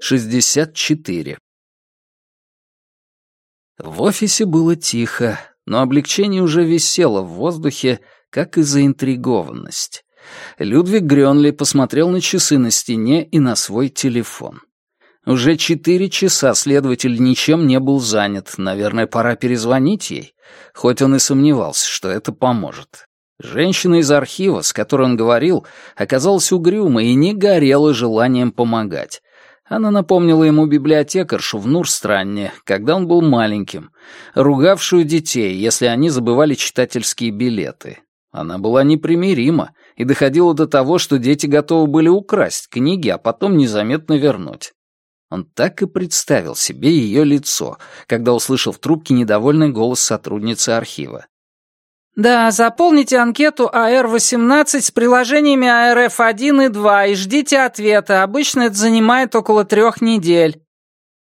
64. В офисе было тихо, но облегчение уже висело в воздухе, как и заинтригованность. Людвиг Грёнли посмотрел на часы на стене и на свой телефон. Уже четыре часа следователь ничем не был занят. Наверное, пора перезвонить ей, хоть он и сомневался, что это поможет. Женщина из архива, с которой он говорил, оказалась угрюмой и не горела желанием помогать. Она напомнила ему библиотекаршу в Нурстранне, когда он был маленьким, ругавшую детей, если они забывали читательские билеты. Она была непримирима и доходила до того, что дети готовы были украсть книги, а потом незаметно вернуть. Он так и представил себе ее лицо, когда услышал в трубке недовольный голос сотрудницы архива. «Да, заполните анкету АР-18 с приложениями АРФ-1 и 2 и ждите ответа. Обычно это занимает около трех недель».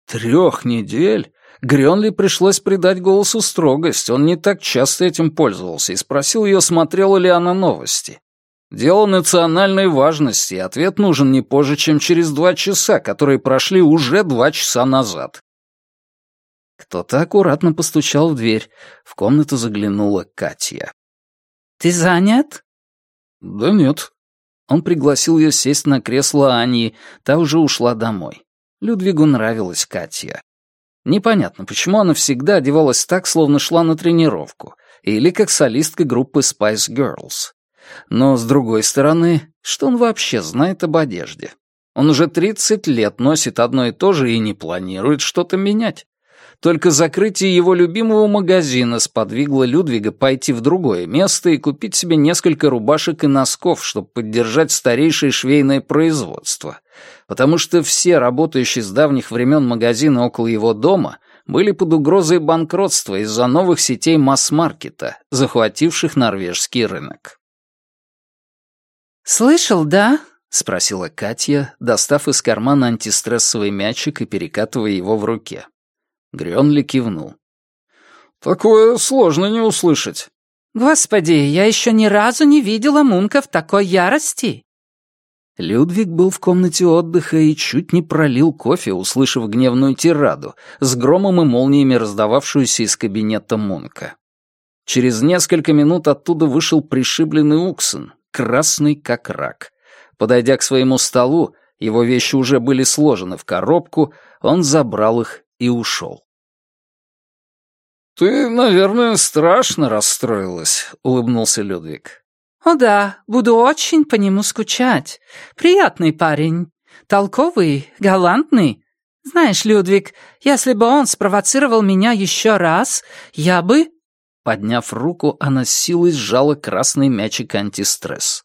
«Трех недель?» Грёнли пришлось придать голосу строгость, он не так часто этим пользовался, и спросил ее, смотрела ли она новости. Дело национальной важности, и ответ нужен не позже, чем через два часа, которые прошли уже два часа назад. Кто-то аккуратно постучал в дверь. В комнату заглянула Катя. «Ты занят?» «Да нет». Он пригласил ее сесть на кресло Ани, та уже ушла домой. Людвигу нравилась Катя. Непонятно, почему она всегда одевалась так, словно шла на тренировку, или как солистка группы Spice Girls. Но, с другой стороны, что он вообще знает об одежде? Он уже 30 лет носит одно и то же и не планирует что-то менять. Только закрытие его любимого магазина сподвигло Людвига пойти в другое место и купить себе несколько рубашек и носков, чтобы поддержать старейшее швейное производство. Потому что все работающие с давних времен магазины около его дома были под угрозой банкротства из-за новых сетей масс-маркета, захвативших норвежский рынок. «Слышал, да?» — спросила Катя, достав из кармана антистрессовый мячик и перекатывая его в руке. Грёнли кивнул. «Такое сложно не услышать». «Господи, я еще ни разу не видела Мунка в такой ярости!» Людвиг был в комнате отдыха и чуть не пролил кофе, услышав гневную тираду, с громом и молниями раздававшуюся из кабинета Мунка. Через несколько минут оттуда вышел пришибленный Уксон, красный как рак. Подойдя к своему столу, его вещи уже были сложены в коробку, он забрал их и ушел. «Ты, наверное, страшно расстроилась», — улыбнулся Людвиг. «О да, буду очень по нему скучать. Приятный парень. Толковый, галантный. Знаешь, Людвиг, если бы он спровоцировал меня еще раз, я бы...» Подняв руку, она с силой сжала красный мячик антистресс.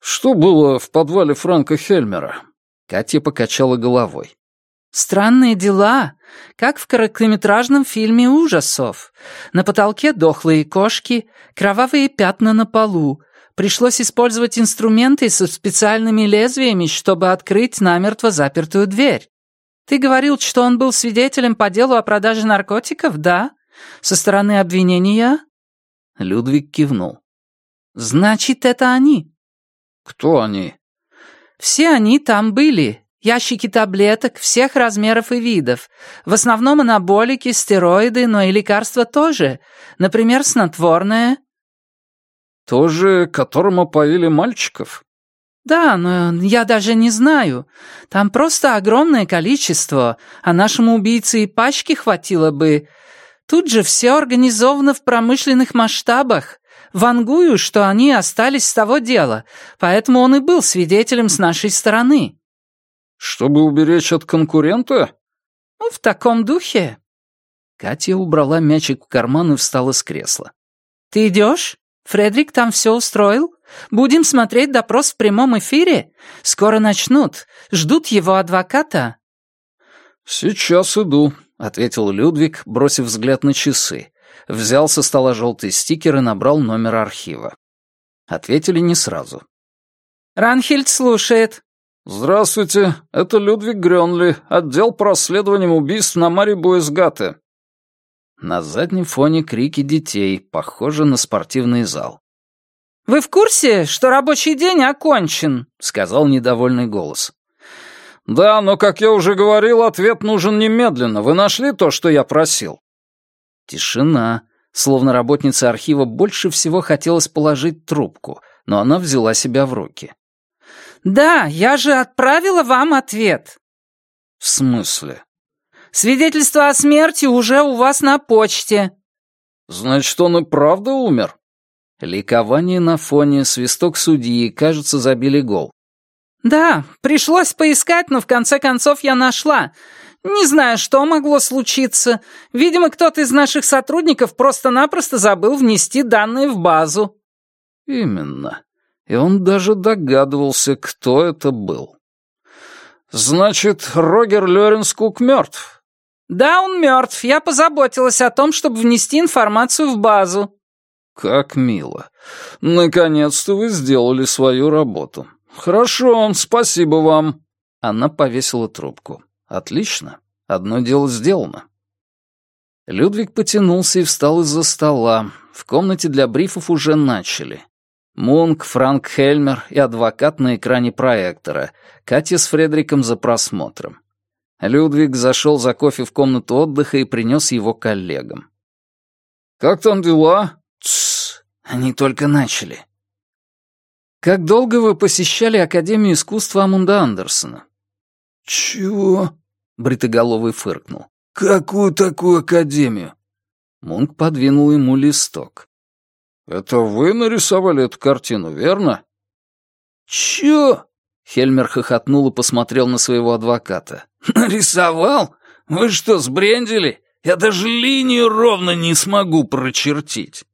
«Что было в подвале Франка Хельмера?» Катя покачала головой. Странные дела, как в короткометражном фильме ужасов. На потолке дохлые кошки, кровавые пятна на полу. Пришлось использовать инструменты со специальными лезвиями, чтобы открыть намертво запертую дверь. Ты говорил, что он был свидетелем по делу о продаже наркотиков, да? Со стороны обвинения?» Людвиг кивнул. «Значит, это они?» «Кто они?» «Все они там были, Ящики таблеток всех размеров и видов. В основном анаболики, стероиды, но и лекарства тоже. Например, снотворное. Тоже, которым опоили мальчиков? Да, но я даже не знаю. Там просто огромное количество, а нашему убийце и пачки хватило бы. Тут же все организовано в промышленных масштабах. Вангую, что они остались с того дела, поэтому он и был свидетелем с нашей стороны. «Чтобы уберечь от конкурента?» «Ну, в таком духе». Катя убрала мячик в карман и встала с кресла. «Ты идешь? Фредерик там все устроил? Будем смотреть допрос в прямом эфире? Скоро начнут. Ждут его адвоката». «Сейчас иду», — ответил Людвиг, бросив взгляд на часы. Взял со стола желтый стикер и набрал номер архива. Ответили не сразу. «Ранхельд слушает», «Здравствуйте, это Людвиг Грёнли, отдел по расследованиям убийств на Мари Буэсгате». На заднем фоне крики детей, похоже на спортивный зал. «Вы в курсе, что рабочий день окончен?» — сказал недовольный голос. «Да, но, как я уже говорил, ответ нужен немедленно. Вы нашли то, что я просил?» Тишина. Словно работнице архива больше всего хотелось положить трубку, но она взяла себя в руки. «Да, я же отправила вам ответ». «В смысле?» «Свидетельство о смерти уже у вас на почте». «Значит, он и правда умер?» Ликование на фоне, свисток судьи, кажется, забили гол. «Да, пришлось поискать, но в конце концов я нашла. Не знаю, что могло случиться. Видимо, кто-то из наших сотрудников просто-напросто забыл внести данные в базу». «Именно. И он даже догадывался, кто это был». «Значит, Рогер Лёренскук мертв?» «Да, он мертв. Я позаботилась о том, чтобы внести информацию в базу». «Как мило. Наконец-то вы сделали свою работу. Хорошо, спасибо вам». Она повесила трубку. «Отлично. Одно дело сделано». Людвиг потянулся и встал из-за стола. В комнате для брифов уже начали. Мунк, Франк Хельмер и адвокат на экране проектора, Катя с Фредериком за просмотром. Людвиг зашел за кофе в комнату отдыха и принес его коллегам. «Как там дела?» «Тссс, они только начали». «Как долго вы посещали Академию искусства Амунда Андерсона?» «Чего?» — бритоголовый фыркнул. «Какую такую академию?» Мунк подвинул ему листок. «Это вы нарисовали эту картину, верно?» «Чё?» — Хельмер хохотнул и посмотрел на своего адвоката. «Нарисовал? Вы что, сбрендили? Я даже линию ровно не смогу прочертить».